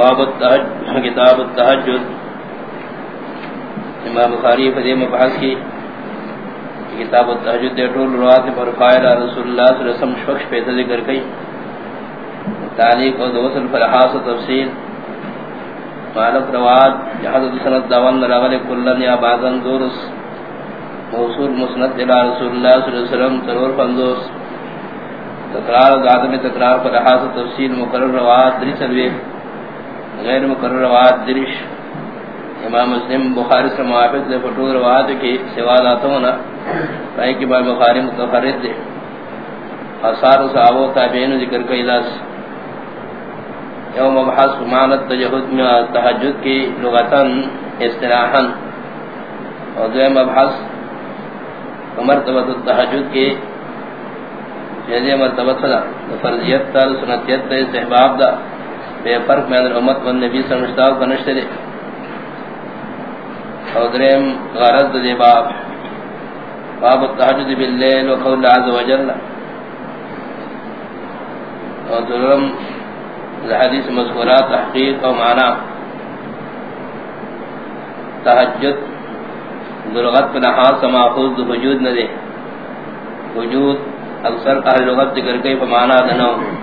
باب التحجد کتاب التحجد۔ امام بخاری فدی مبحث کی کتاب التحجد دے طول روات پر فائل رسول اللہ صلی اللہ علیہ وسلم شخص پیدا ذکر کئی تعلیق و دوسل فرحاس و تفصیل۔ مالک روات جہد سنت داون راغل کلن یا بعضن دورس موصول مسند الى رسول اللہ صلی اللہ علیہ وسلم ترور فندوس تقرار و تقرار پر حاصل تفصیل، مقرر روات دری سلوی غیر مقرر روات درش. امام مسلم بخاری سے موافق دے فٹور روات کی سوال آتا ہونا رائے کی بار بخاری متخرد دے۔ اثار صحابہ تابعین ذکر کا علاس یوم مبحث مانت تجہد میں تحجد کی لغتاً استراحاً اور دو مبحث مرتبت التحجد کی جیسے مرتبہ صدا، فرضیت تا سنتیت تا استحباب دا۔ بے فرق میں اندر امت بن نبی صلی اللہ علیہ وسلم کنشتے دے۔ اور درہم غرض دے باب۔ باب التحجد باللیل و قول عز و جل۔ اور درہم حدیث مذکورات تحقیق و معنی۔ تحجد دلغت پر نحاس سماخوز دو وجود نہ دے۔ وجود اکثر اہل لغت ذکر کئی فمانا دنو۔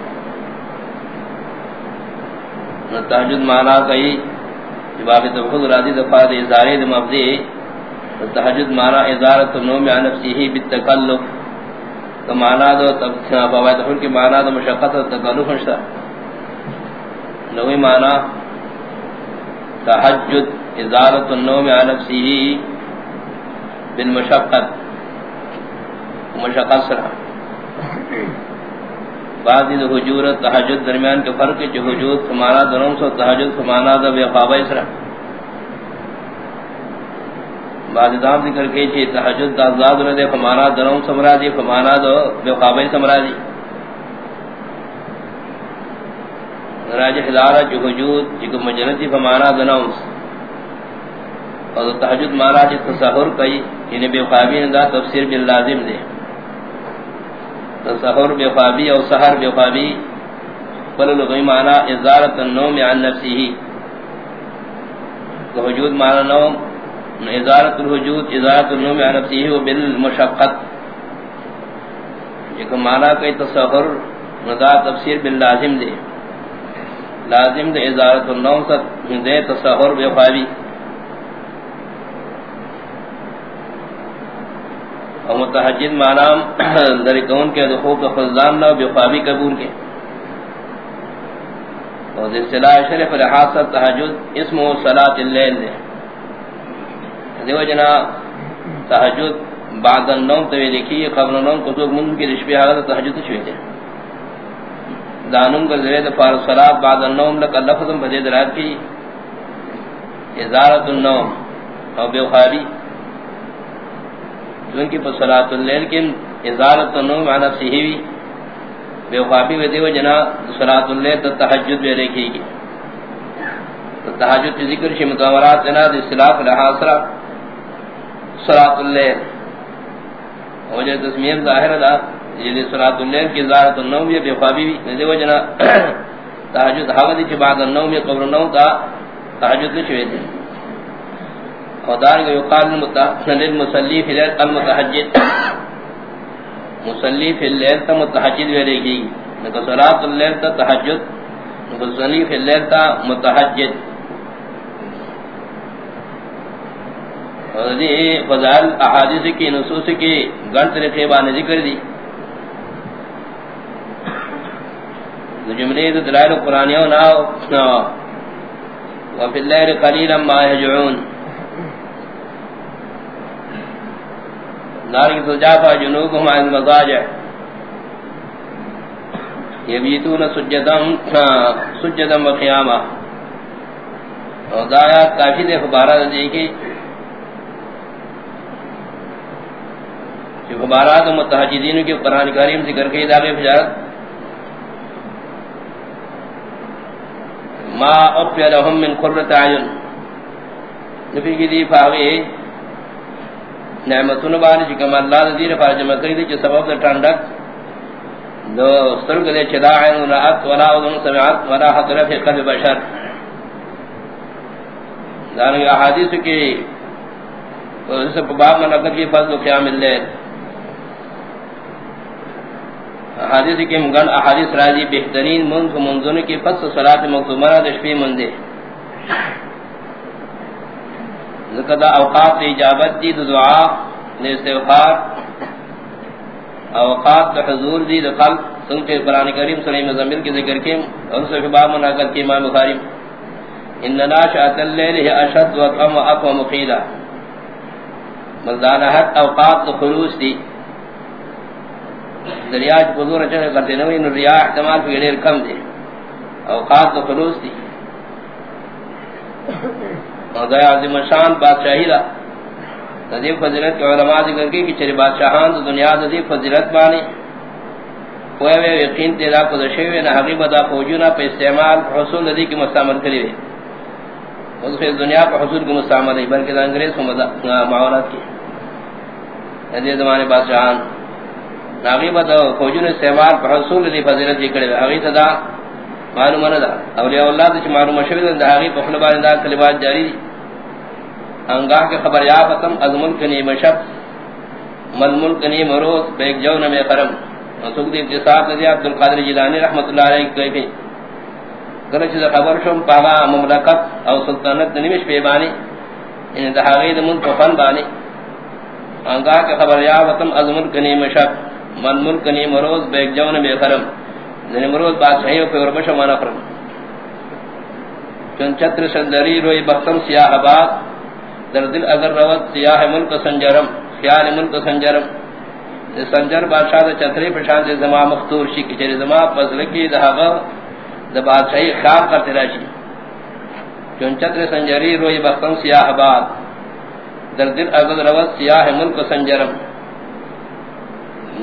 تحجد مانا کئی جباب تبخد راضی دفاع دے ازارے دے مفضی تحجد مانا ازارت نوم عن نفسیہی بالتکلف۔ تو مانا دو فوائد خل کی مانا دو مشقت و تکلف نشتا نوی مانا تحجد ازارت النوم عن نفسیہی بالمشقت۔ مشقت سرہ بعضی دو حجور تحجد درمیان کے فرق جو حجود فمانا دنوں سو تحجد فمانا دا بے خوابہ اسرا بعضی دام ذکر کے چھے تحجد دا ازاد ردے فمانا دنوں سمرا دی فمانا دا بے خوابہ سمرا دی راجح دارا جو حجود جکو مجنتی فمانا دنوں اور تحجد مانا جی تصحر کئی یعنی بے خوابی دا تفسیر باللازم دے سحر بے خوابی او سحر بے خوابی قل لغوی معنی ازارت النوم عن نفسی تو وجود معنی نوم ازارت الوجود ازارت النوم عن نفسی و بالمشقت. ایک معنی کئی تصحر ندا تفسیر باللازم دے. لازم دے ازارت النوم ست دے تصحر بے خوابی. اور متحجد معنام در کون کے دخوب خزان نہ بے خوابی قبول کے۔ اور اصطلاح شرف لحاظ تحجد اسم و صلاة اللیل دے۔ دیو جنا تحجد بعد النوم توی لکھی قبل النوم کو قصوب منذ کی رشبی حالت تحجد شوئی دے دانم کا ذریعہ فار صلاة بعد النوم لکا لفظم فدید رات کی۔ ازارت النوم، اور بے خوابی چونکہ پر صلاة اللیل کی ازارت النوم عن نفسی ہوئی بے خوابی و دیو جنا صلاة اللیل تا تحجد بے رکھی گی. تحجد کی ذکر شی متورات جنا دی صلاف لحاصرہ صلاة اللیل وجہ تسمیم ظاہر دا جلی صلاة اللیل کی ازارت النوم بے خوابی بے دیو جنا تحجد حوضی چی بعد النوم یا قبر النوم تا تحجد نشوئے دی. ودار کو یقال للمصلی فی الليل المتحجد. مصلی فی الليل تا متحجد ویلے گی. نکو صلاة اللیل تا تحجد. نکو فی الليل تا متحجد. اور دی فضائل احادیث کی نصوص کی گن طریقے بانے ذکر دی. جملے دلائل قرآنیوں ناو وفی اللیل قلیلا ما یجعون نارک سجافا جنوبهم عن المضاجع یبیتون سجدم سجدم و قیاما اور دایات کافی دے خبارہ دے کی جو خبارات متحجدین کی قرآن کریم ذکر کے داغے فجارت ما اقفی لهم من قررت عین نفی کی دی فاوی نعمتون بانی چکم اللہ دیر فارج مکری دی چی سبب در ٹھنڈک دو سرگ دے چدا عین رأت ولا اذن سمعت ولا حضر فی قلب بشر. دانو احادیث کی اس سے باب میں نقل کی فضل قیام اللیل احادیث کی مگن احادیث راضی بہترین منذ منذن کی فضل صلاة مقتومرہ دشفی مندے ذکر اوقات اجابت دی دعا دی استغفار. اوقات دا حضور دی دا قلب. سنتے قرآن کریم صلی اللہ علیہ کی ذکر کی اور اس سے باب مناقل کی امام بخاری. ان ناشات اللیل ہی اشد وقم و اقوى مقیدہ مزدانہت اوقات دا خلوص دی. دریاج بزور چلے کرتے نوی ان ریاح احتمال پہ گڑیر کم دی. اوقات دا خلوص دی. اور عظیم شان بادشاہی دا. ندی فضیلت کے علماء ذکر کی کہ چری بادشاہان تو دنیا ندی فضیلت بانی کوئی وے یقین تیرا کو دشوی نہ حقیق دا فوجونا پہ استعمال حصول ندی کی مستعمل کری وے اس سے دنیا پر حصول کی مستعمل نہیں بلکہ دا انگریز کو معاونت کی ندی زمانے بادشاہان. ناغیب دا فوجون استعمال پر حصول ندی فضیلت ذکر وے حقیق دا معلوم نہ دا اولیاء اللہ دے معلوم شوی دا حقیق پخل بارے دا کلمات جاری دی انگاہ کے خبر یا ختم از ملک نی مشب مل ملک نی مروز بیک جو نمی خرم سوک دی اقتصاب دی عبدالقادر جیلانی رحمت اللہ علیہ کوئی بھی کلچ دا خبر شم پاگا مملکت او سلطنت نمیش پیبانی ان یعنی دا حقید ملک فن بانی. انگاہ کے خبر یا ختم از ملک نی مشب مل ملک نی یعنی مروز بیک جو نمی خرم نمرود بادشاہیوں پہ وربش مانا فرم چون چتر سندری روی بختم سیاہ باد. در دل اگر روت، سیاہ ملک سنجرم خیال ملک سنجرم. سنجر بادشاہ دا چتری پرشان دے زمان مختور شی کچھر زمان پزلکی دہاغا دا بادشاہی خیال کرتے راشی. چون چتر سنجری روی بختم سیاہ باد. در دل اگر روت، سیاہ ملک سنجرم.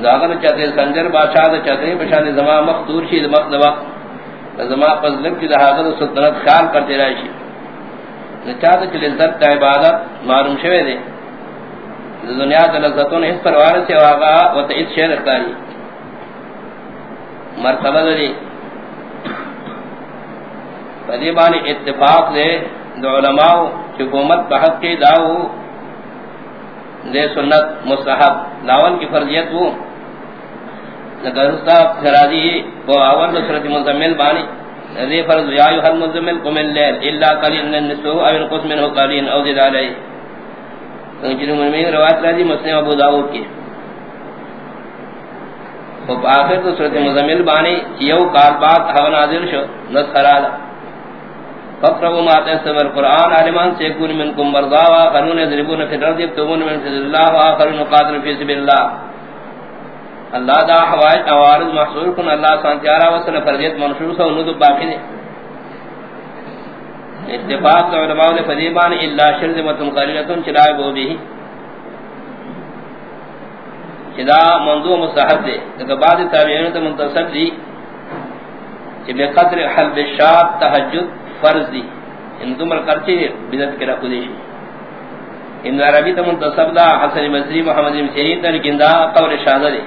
داغن چتر سنجر بادشاہ دا چتری پرشان دے زمان مختور شی دا مقدبہ زمان پزلکی دہاغا دا سلطنت خیال کرتے راشی. نچاہت چلی عزت تا عبادت معلوم شوئے دے دنیا تا لذتون اس پر وارد سے واقعا و تا اس شہر اختاری مرتبہ دے فدیبانی اتفاق دے دو علماء حکومت بحق کے داو دے سنت مستحب. لاون کی فرضیت وہ نگرستا خراجی وہ آور نصرت مزمل بانی ذی فرض یا ایھا المزمل قم الليل الا قليلا من النسو او انقص منه قليلا او زد عليه. تنجر من میں روایت راضی مسلم ابو داؤد کی. تو آخر تو سورۃ مزمل بانی یو قال بعد ہوا نازل شو نصرا فقروا ما تيسر القران علمان سيكون منكم مرضى واخرون يضربون في الارض يكتبون من سبيل الله واخرون قاتلون في سبيل الله اللہ دا حوائج اوارض محصول کن اللہ سانتیارا وصل فرجیت منشور سا انہوں باقی دے۔ اتفاق دا علماء دے فضیبان اللہ شرزمتن قلیلتن چلائے بو بھی چلا منظور مستحب دے۔ لیکن بعد تابعین تا منتصب دی۔ کہ بے قدر حلب الشاب تحجد فرض دی۔ ان دمر کرچے بدت کے رکھو دیشی ابن عربی تا منتصب دا حسن مصری محمد مسیحید دا لیکن دا قول شاہدہ دے۔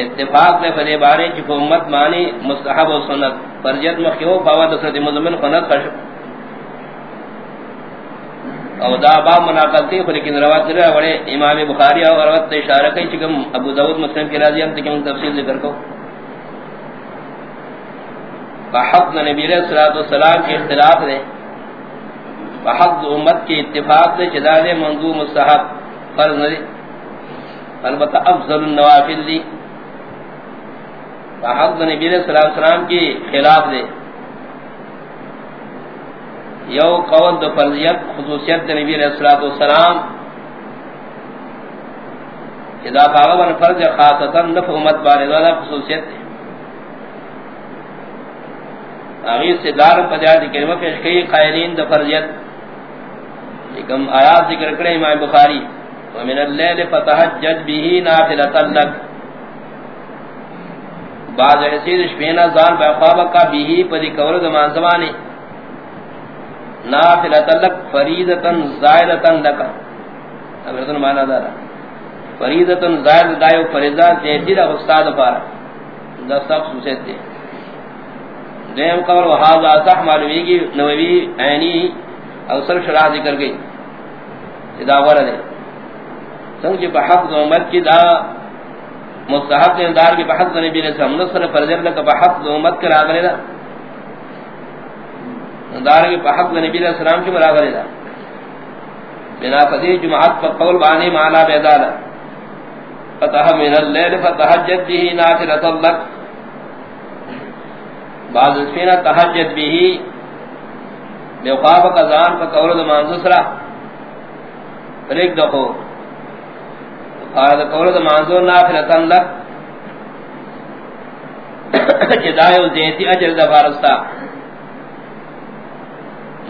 اتفاق دے فدی بارے کی امت مانی مستحب و سنت فرجت مخیو فاوت سنت مزمن خنت خشو او دا باب مناقل تی لیکن روات دلے وڑے امام بخاری اور روات اشارہ کئی چکم ابو داود مسلم کی راضی ہم تکیم تفصیل ذکر کو. بحق نبی علیہ السلام کی اختلاف دے. بحق امت کی اتفاق دے چدا دے منظور مستحب فرض ندی البتہ افضل النوافل دی. حق نبی علیہ الصلوۃ والسلام کی خلاف دے۔ یو قول دو فرضیت، خصوصیت نبی علیہ الصلوۃ والسلام اذا قال فرض خاصتا نف امت بارے والا خصوصیت ہے اگے سے دار پجا دی کلمہ پیش کی قائلین دو فرضیت۔ کم آیات ذکر کرے امام بخاری، ومن الليل فتهجد به نافلة لك۔ بعض حسید شپینا زان بے خواب کا بیہی پدی کور زمان زمانی نافلتا لک فریدتا زائدتا لکا اب رتن مانا دارا فریدتا زائد دائیو فریدہ دیتی دا استاد پارا. دا سب سوسیت دے دیم قبر وحاظ آتاح معلومی کی نووی عینی اوسر شرح ذکر گئی. دا ورد ہے سنگ جی بحق دو امت کی دا مستحق دار کی بحق دو نبی علیہ السلام نصر فرزر لکا بحق دو امت کر آگرے دا دار کی بحق دو نبی علیہ السلام کی مراغرے دا بنا فضی جمعات پر قول بانی معنا بیدالا، فتح من اللیل فتحجد بھی نافرت اللہ بعض اسفینہ تحجد بھی بے خواب قضان پر قول دو منزسرہ ریک دخو قال قول دو منزور نافرت اللہ چدائیو زیتی اجر دفارستا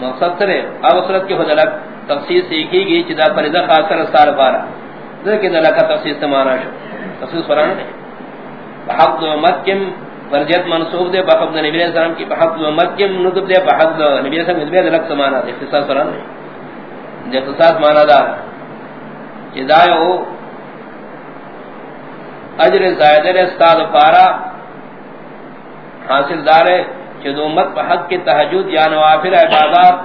مقصد سرے اب صورت کی حضرت تفسیر سیکھی گی چدا فرضہ خاص کر سال بارہ ذکر دل کا تفسیر سمانا شو۔ تفسیر قرآن ہے بحق دو امت کم فرجت منصوب دے، بحق دو نبی علیہ السلام کی بحق دو امت کم نطب دے، بحق دو نبی علیہ السلام کی دلک سمانا دے۔ اختصاص قرآن ہے دے۔ اختصاص مانا دار چدائیو اجر زائدر استاد پارا حاصل دار ہے کہ دو امت بحق کی تحجد یا نوافر عبادات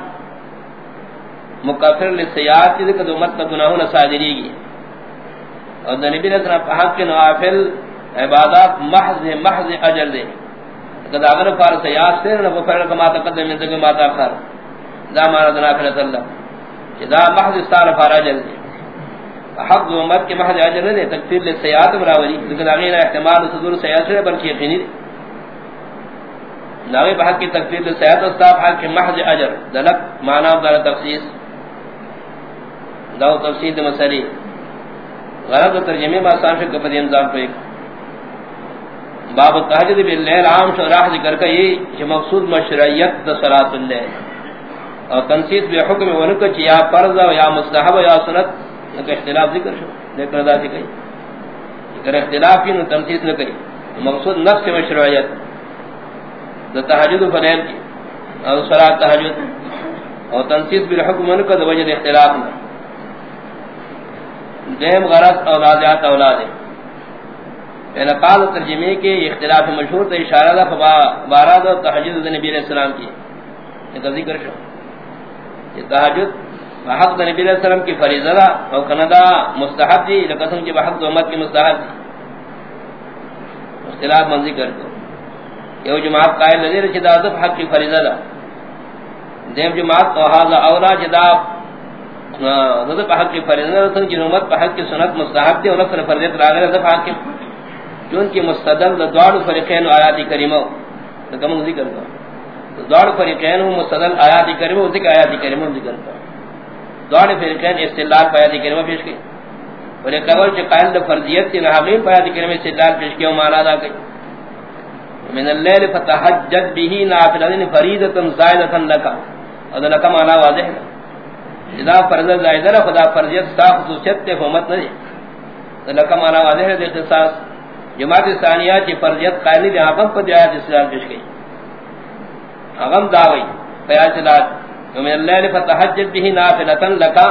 مکفر لسیات کی ذکر امت کا گناہوں نصادری گی۔ اور نبی علیہ السلام حق کے نوافل عبادات محض محض اجر دے۔ کہ اگر فار سیات سے نہ فرض کما تقدم من ذکر ما تاخر دا مارا دنا کر اللہ، کہ دا محض استار فار اجر دے۔ حق امت کے محض اجر دے، تکفیر لے لسیات مراوی لیکن اگر احتمال صدور سیات سے بلکہ یقینی ناوی بحق کی تکفیر لسیات استاف، حق کے محض اجر دلک معنی دار تخصیص داو تفسیر دے مسئلے۔ غرض ترجمے ما سامش کو پدی انظام پہ باب تہجد باللیل عام شرح ذکر کا یہ کہ مقصود مشروعیت صلاۃ اللیل۔ اور تنسیت بے حکم ونک یا فرض یا مستحب یا سنت۔ کا اختلاف ذکر شو لیکن ادا سی کہیں اگر اختلاف کی تنسیت نہ کہیں مقصود نفس مشروعیت دا تہجد فلیل کی، اور صلاۃ تہجد۔ اور تنسیت بالحکم ونک دا وجہ اختلاف نہ۔ دیم غرض اولادیات اولاد پہلا قال ترجمے کے اختلاف مشہور تے اشارہ دا بارہ دو تہجد نبی علیہ السلام کی۔ یہ ذکر شو۔ یہ تہجد حق نبی علیہ السلام کی فریضہ دا او کندا مستحب دی لقسم کی بحق امت کی مستحب دی اختلاف من ذکر کو یہ جماعت قائل نظر چدا حق کی فریضہ دا دیم جماعت تو هذا اولا جدا نظر پہ حق کی فرض رسن کی امت پہ حق کی سنت مستحب تھی اور نفر فرضیت راغر نظر پہ حق کی چون کی مستدل دوار فریقین و آیاتی کریمہ کم ذکر کا دوار فریقین و مستدل آیاتی کریمہ و ذکر آیاتی کریمہ ذکر کا دوار فریقین استدلال پہ آیاتی کریمہ پیش کی۔ فریق اول چی قائل دا فرضیت تی نحقین پہ آیاتی کریمہ استدلال پیش کی و دا کئی من اللیل فتحجد بھی نافلہ فریدتا زائدتا لکا اور دا لکا مانا واضح ہے۔ اذا فرض زائدہ خدا فرضیت سا خصوصیت تے حمت نہ دے۔ لکہ مانا واضح ہے اختصاص جماعت ثانیہ کی فرضیت قائل دی اغم پر آیات اسلام پیش گئی اغم داوی فیاض لات ومن اللیل فتحجد به نافلتا لکا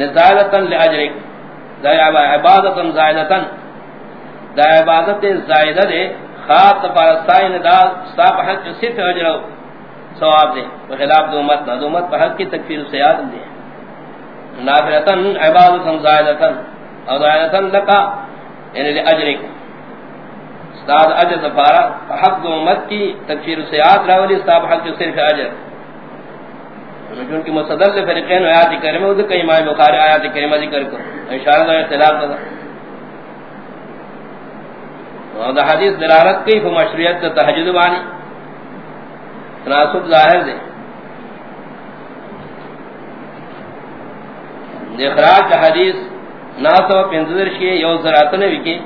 نزائلتا لاجرک دا عبادتا زائدتا دا عبادت زائدہ دے، خاص پارستائن دا ستاپ حق صرف اجرہ ثواب دے، بخلاف دو امت نہ دو امت پر حق کی تکفیر سے یاد دے. نافلتن عبادتن زائدتن او زائدتن لکا یعنی لأجرک استاد اجر دفارا حق دو امت کی تکفیر سے یاد راولی استاد حق جو صرف اجر. چون کی مصدر سے فرقین و آیات کریمہ وہ کئی امام بخاری آیات کریمہ ذکر کر اشارہ دا اختلاف دا اور حدیث دلالت کی فو مشروعیت تحجد بانی تناسب ظاہر دے اخراج حدیث ناسو پنزدر شکی یو ذراتن وکی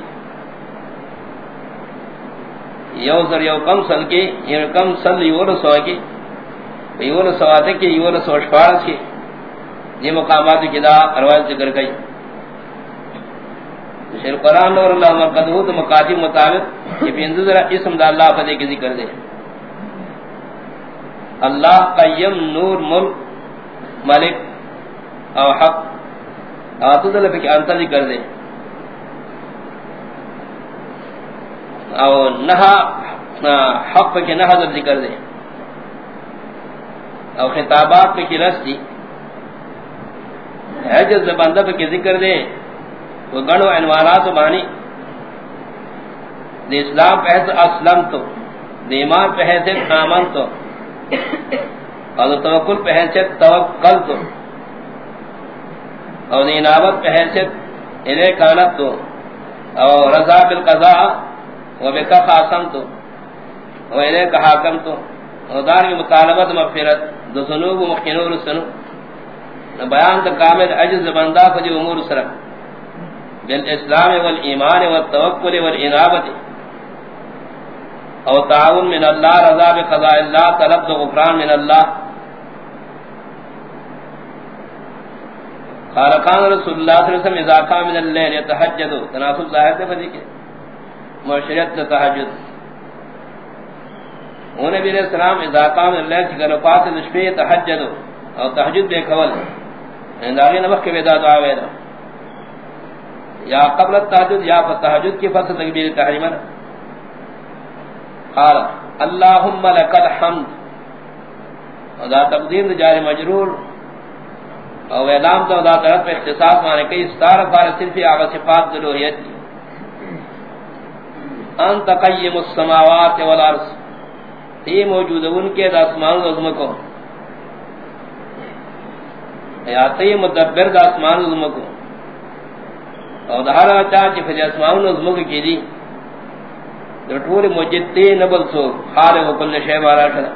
یو ذر یو کم سل کی یعنی یو کم سل یو سو کی یو سو آتے کی یو سو شپارس کی یہ مقامات کی دا ارواز ذکر گئی شیر قرآن اور اللہ مقدہو تو مقاتب مطابق یہ پنزدر اسم دا اللہ فدے کی ذکر دے۔ اللہ قیم نور ملک ملک او حق۔ آتو دل پہ انتر ذکر دے۔ او نہا حق پہ نہا در ذکر دے۔ او خطابات پہ کی رس دی عجز بندہ پہ کی ذکر دے، وہ گنو عنوانات بانی۔ دے اسلام پہ حیث اسلم تو، دے ایمان پہ حیث آمن تو۔ اور توکل پہ حیث توکل تو۔ اور دے انابت پہ حیث الے کانت تو۔ اور رضا بالقضاء و بکا خاصم تو اور الے کا حاکم تو اور دار کی مطالبت مغفرت دو سنوب و مخینور سنو بیان دا کامل عجز بندہ کو جو امور سرک بالاسلام والایمان والتوکل والانابت. او تعاون من اللہ، رضا بقضاء اللہ، طلب دو غفران من اللہ. قال قال رسول اللہ صلی اللہ علیہ وسلم اذا قام من اللیل يتحجد تناسب ظاہر دے فضی کے۔ معشریت تحجد وہ نبی علیہ السلام اذا قام من اللیل چکر پاس نشفی تحجد او تحجد بے کول انداغی نبخ کے بیداد آویدہ یا قبل التحجد یا فتحجد کی فصل تکبیر تحریمن قال، اللہم لکل حمد و دا تقدیر جاری مجرور۔ او اعلام تو دا طرف پہ اختصاص مانے کئی ستار بار صرفی آغا صفات دلوحیت کی انت قیم السماوات والارض. تی موجود ان کے دا اسمان و کو یا تی مدبر دا اسمان و کو او دا ہر چاہ چی فجی اسمان و کی دی. دا طول مجد تی نبل سو خالق و کل شیب آرہ شدہ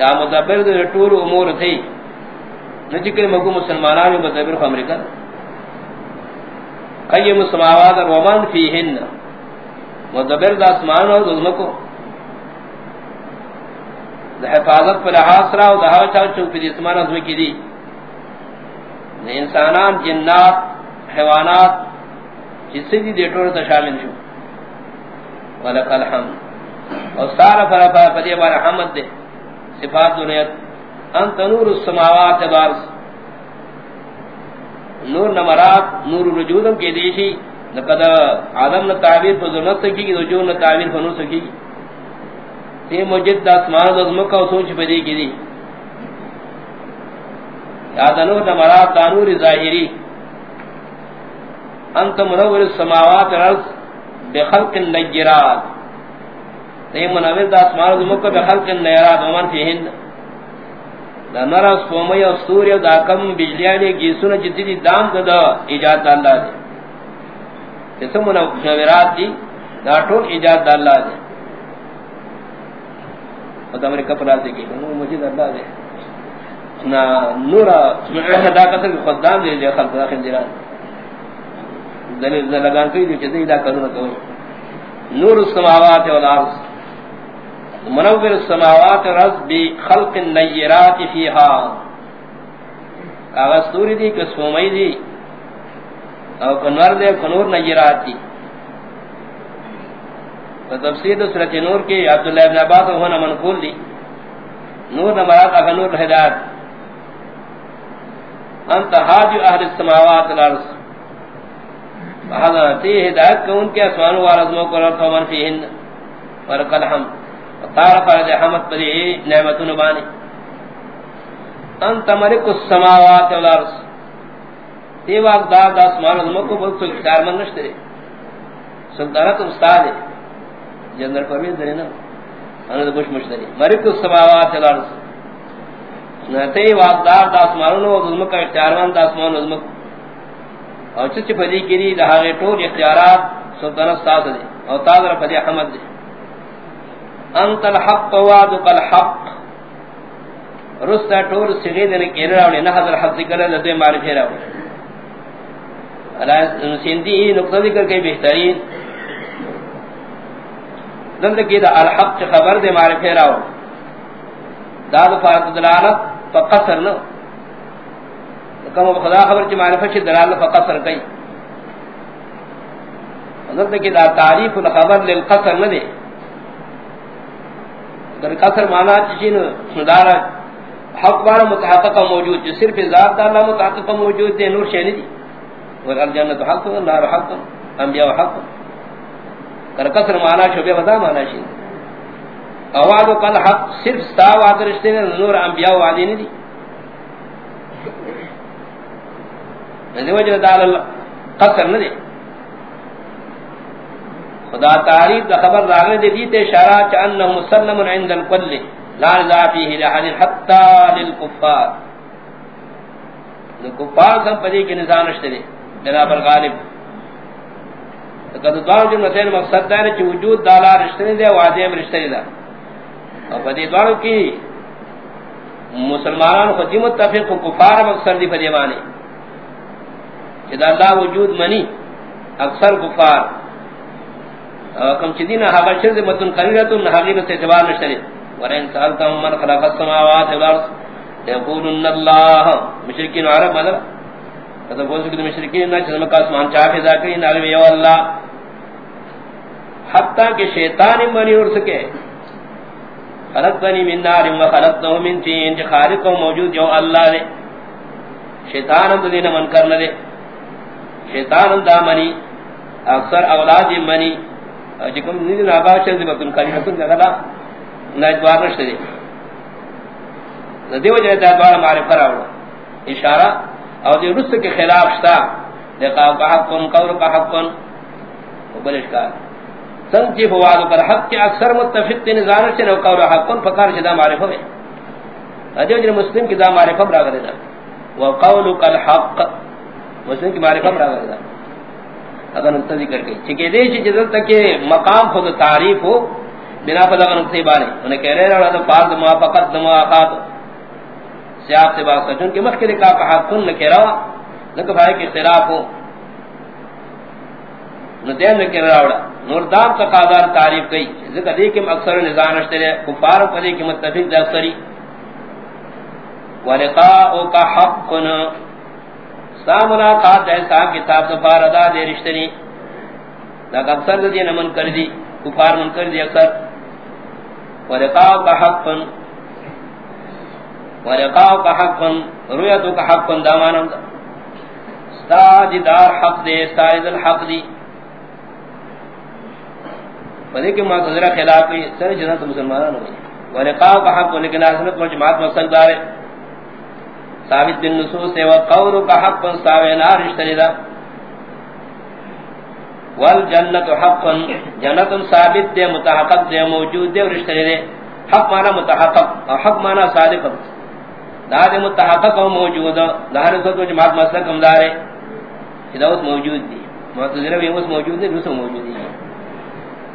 یا مدبر دا طول امور تھی. نذکر مگو مسلمانان میں مذہب امریکہ قیم السماوات و من فیہن. مدبر دا اسمان اور ظلم کو. دا حفاظت پر لحاظ را و دا ہوا چاہ چون پی اسمان ازمی کی دی. دا انسانان، جنات، حیوانات جس سے دی دیٹور تا شامل شو. ولک الحمد. اور سارا فرا پدی بار حمد دے. صفات دنیت انت نور السماوات والارض. نور نمرات، نور وجودم کے دیشی لقد آدم نہ تعبیر پر ضرورت سکی کی کہ جو نہ تعبیر فنو سکی کی تے مجد اسمان عظم کا سوچ بدی کی دی. یا نور نمرات نور ظاہری. انت منور السماوات والارض بخلق النجرات. تے منور اسمان عظم کا بخلق النجرات، ومن فيهن دا نرا سومی و سوری و دا کم بجلیانی گیسون جتی دی دام کدا ایجاد دا اللہ دے جسم منورات دی دا ٹھوک ایجاد دا اللہ دے اور دا امریکہ پر آتے کی نور مجید اللہ دے نا نورا دا قسم کی خدام دے دے خلق داخل دیران دلیل لگان کئی دی چیزی دا کرنا کوئی نور السماوات والعرض منور السماوات رز بخلق النیرات فیہا کاغذ توری دی کسومی دی، او کنور دے کنور نیرات دی. تفسیر سورت نور کی عبداللہ ابن عباس ہونا منقول دی. نور نمرات اگا نور ہدایت انت حاج اہل السماوات الارض فہذا تی ہدایت کون کے اسوانو والعظموں کو رفع من فیہن ورقل حمد طارق علی حمد بری نعمت نبانی انت ملک السماوات والارض. تی واقع دار دا سمان ازمکو بلک تو اختیار من نشتے دے سلطانت استاد ہے جنرل پرویز دنے نا انہوں نے بش مشتری ملک السماوات والارض. تی واقع دار دا سمان ازمکو اختیار من دا سمان ازمکو اور چچ پدی کری دا غیر طول اختیارات سلطانت استاد دے اور تاظر پدی حمد دے انت الحق وعدك الحق. رستا ٹور سگے دن کیر راوی نہ حضر حق ذکر لدے معرفی راوی اللہ سیندی نقطہ ذکر کے بہترین دند کی دا الحق خبر دے معرفی راوی داد فارق دلالت فقصر نو کم خدا خبر چی معرفت چی دلالت فقصر کئی دند کی دا تعریف الخبر للقصر نہ دے در قصر مانا چشین سدارا حق بارا متحقق موجود جو صرف ذات اللہ متحقق موجود دے نور شہنی دی اور الجنت حق، نار حق، انبیاء حق۔ در قصر مانا شبہ ودا مانا شین اوادو کل حق، صرف ستا وعد رشتے نے، نور انبیاء وعدی نہیں دی نزی یعنی وجہ دال اللہ قصر نہ دی خدا تعریف دا خبر راگنے دی دیتے اشارہ چانہ مسلم عند القل لا رضا فیہ لحد حتی للکفار. کفار سم پدی کی نظام رشتے دی جناب الغالب. کہ دوار جو مسئلہ مقصد ہے کہ وجود دالا رشتے دے وعدے میں رشتے دے اور پدی دوار کی مسلمانان خود متفق کفار مقصد دی پدی معنی کہ اللہ وجود منی، اکثر کفار. کم چدین ہا شر دے متن کریرت نہ حقیقت اعتبار نشری ورن سالتم من خلق السماوات والارض یقولن اللہ، مشرکین عرب مدر۔ کہتا بول سکتے مشرکین نہ چلم کا اسمان چاہ فضا کری نالم یو اللہ۔ حتی کہ شیطان منی اڑ سکے۔ خلقتنی من نار و خلقتہ من تین جو خالق و موجود جو اللہ دے۔ شیطان ہم دین من کرنا دے۔ شیطان ہم دا منی، اکثر اولاد منی۔ جکم نیدی نابا چلدی بکن کاری حسن جگلا نجبار نشتے دے دیو جائے دوارا معرفہ راوڑا اشارہ او دی رس کے خلاف شتا لقاو کا حق کن قور کا حق کن بلشکار سنچی فوادو پر حق کے اکثر متفق تین زانر سے نو قور حق کن فکار چی دا معرفہ میں دیو جائے مسلم کی دا معرفہ براغ دینا وقولو کل حق مسلم کی معرفہ براغ دینا اگر نقطہ ذکر کی چکے دے چی جدل تک مقام خود تعریف ہو، بنا پدا نقطہ بانے۔ انہیں کہہ رہے رہا دا پارد موافقت دا موافقات سیاق سے بات چون کہ مخکر کا حق کن نہ کہہ رہا، نہ بھائی کے خلاف ہو۔ نہ دین نہ کہہ رہا، نور دام کا قادار تعریف کی ذکر دی کہ اکثر نظام اشتے کفار پر دی کہ متفق دا اکثری ولقاء کا حق۔ کن سامنا قاد ایسا کتاب دفار ادا دے رشتنی لیکن اکثر دی نمن کر دی، کفار من کر دی اکثر. ولقاء کا حق کن ولقاء کا حق کن رویتو کا حق کن دامانا ستاج دار حق دے، ستا ستاج الحق دی. فدی کہ معتذرہ خلاف سر جنات مسلمانان ہوئی. ولقاء کا حق کن لیکن آسنت مجمعات مصدق دارے. ثابت بن نصوص ہے وقول کا حق ثابت رشتہ دا والجنت حق، جنت ثابت دے، متحقق دے، موجود دے، رشتہ دے حق معنی متحقق حق معنی صادق۔ دا دے متحقق و موجود، دا ہر سو جماعت مسلک ہم دارے۔ ہدایت موجود دی۔ معتزلہ بھی اس موجود ہے دوسرا موجود ہے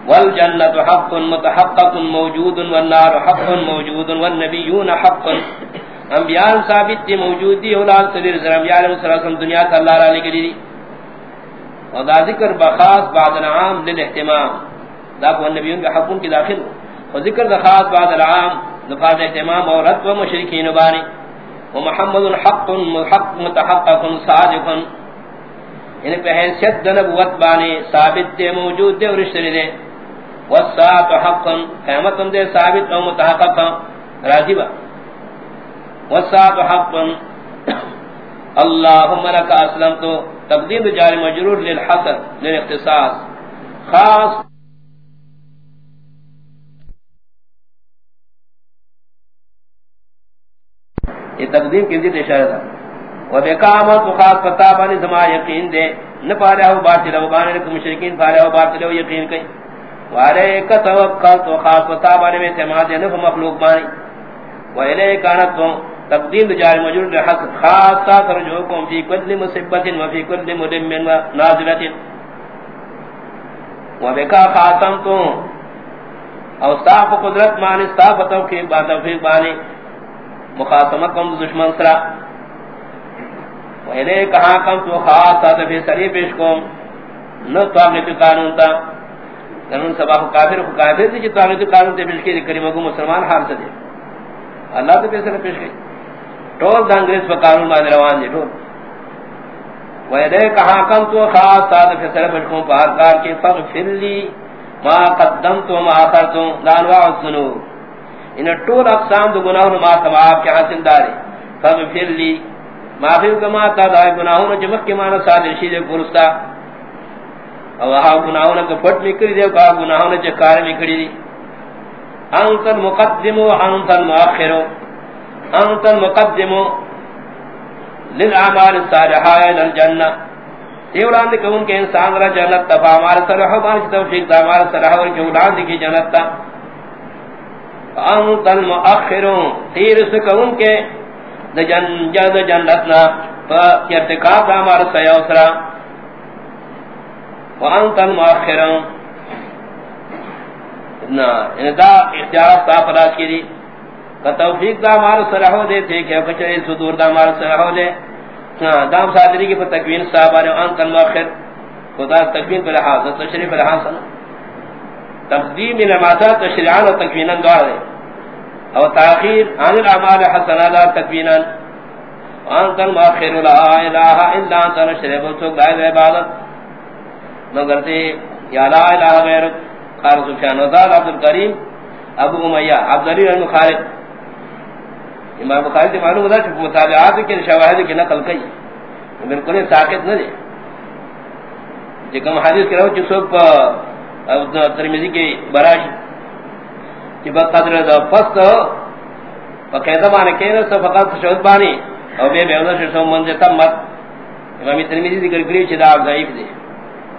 والجنت حق، متحقق، موجود، والنار حق، موجود، والنبیون حق۔ انبیاء ثابت دی، موجود دی، اولاد صدر زر انبیاء علیہ السلام، دنیا تا اللہ علیہ کے لیے اور دا ذکر بخاص بعد العام للاحتمام دا کو نبیوں کے حقوں کی داخل اور ذکر خاص بعد العام لفاظ احتمام اور و مشرکین بانی. ومحمد حق حق متحقق، صادق. یعنی پہ حیثیت دنبوت بانی ثابت دے، موجود دے، اور رشتہ دے. والساعت حق قیمت دے، ثابت و متحقق. راضی با. والساعت حق اللہم لکا اسلام تو تقدیم جاری مجرور للحصر للاختصاص. خاص. یہ تقدیم کی ذکر اشارہ تھا. و بقامت خاص پتا بانی زما یقین دے. نہ پارے ہو باطل و بانی کو مشرکین پارے ہو باطل و یقین کئی. وارے کا توکل تو خاص پتا بانی میں اعتماد ہے، نہ مخلوق بانی و الی تو تقدیم جار مجرور حق، خاصا ترجوکم فی کل مصیبت و فی کل مدم و نازلت. و بکا خاتم تو، او صاف قدرت معنی صاف توفیق با توفیق بانی مخاصمت کم دشمن سرا. و وہلے کہاں کم تو خاص ساتھ بھی سری پیش کو نہ طاقت قانون تا. قانون سبا کو کافر کو کافر دی جو طاقت قانون تے پیش کی کریم کو مسلمان حال سے دے. اللہ تو پیسے پیش کی ٹول دا انگریز پر قانون ما روان دی ٹول وہلے کہاں کم تو خاص ساتھ بھی سری پیش کو پار کار کے فغفر لی ما قدمت و ما اخرت دانواع الذنوب. ان ٹول اقسام دو گناہوں ما تمام کے حاصل دارے فغفر لی معافی کما تا دا گناہوں جمع کے معنی صادر شید پرستا او ہا گناہوں کا پھٹ نکلی دے کا گناہوں چ کار نکلی دی انت المقدم وانت المؤخر انت المقدم للعمال الصالحہ الى الجنہ دیولان دے کہ ان کے انسان را جنت تفا. ہمارا صلح بان کی توفیق دا ہمارا صلح اور کی اولاد کی جنت. تا انت المؤخر. تیر سکہ ان کے جن جد جنتنا. فا ارتقاب دا ہمارا سیوسرا وانت المؤخر. نا ان دا اختیارات تا فلاس کی دی توفیق دا ہمارا صلح دے تھے کہ کچھ صدور دا ہمارا صلح دے۔ ہاں، دام صادری کی پر تکوین صاحب نے ان کن مؤخر خدا تکوین پر لحاظ تشریف پر لحاظ تقدیم نمازات تشریعان و تکوینا دوار دے۔ او تاخیر عن الاعمال حسنا لا تکوینا ان کن مؤخر لا الہ الا انت، نشرب تو غیر عبادت۔ مگر تے، یا لا الہ غیر قال سبحان اللہ عبد الکریم ابو امیہ عبد الرحیم خالد امام بخاری سے معلوم ہوتا ہے کہ مطالعات کے شواہد کی نقل کی بالکل ساکت نہ دے۔ جکم حدیث کرو چھ سوک ترمیزی کی براش کہ بقدر دا فست فقیدہ بانے کہنے سو فقط شہد بانی او بے بے اوزر شرسو منزل تمت امام ترمیزی ذکر کری چھ دا آپ ضعیف دے۔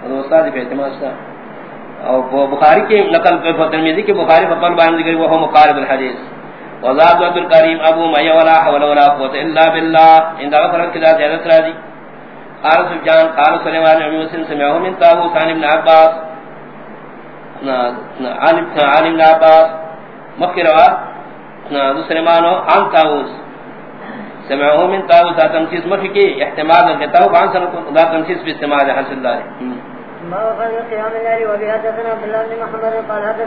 اور استاد پہ اعتماد سا اور بخاری کی نقل پر ترمیزی کی بخاری پر بان ذکر، وہ مقارب الحدیث۔ وزاد عبد الكريم ابو ميه ولا حول ولا قوه الا بالله ان ذا فرق كذا زيادت راضي قال سفيان قال سليمان بن مسلم سمعه من طاووس عن ابن عباس عن ابن عباس مكروا نا سليمان عن طاووس سمعه من تاوس طاووس تنسيس مفكي احتمال الكتاب عن سنه لا تنسيس باستعمال حسن الله ما قال قيام الليل وبهذا عبد الله بن محمد قال هذا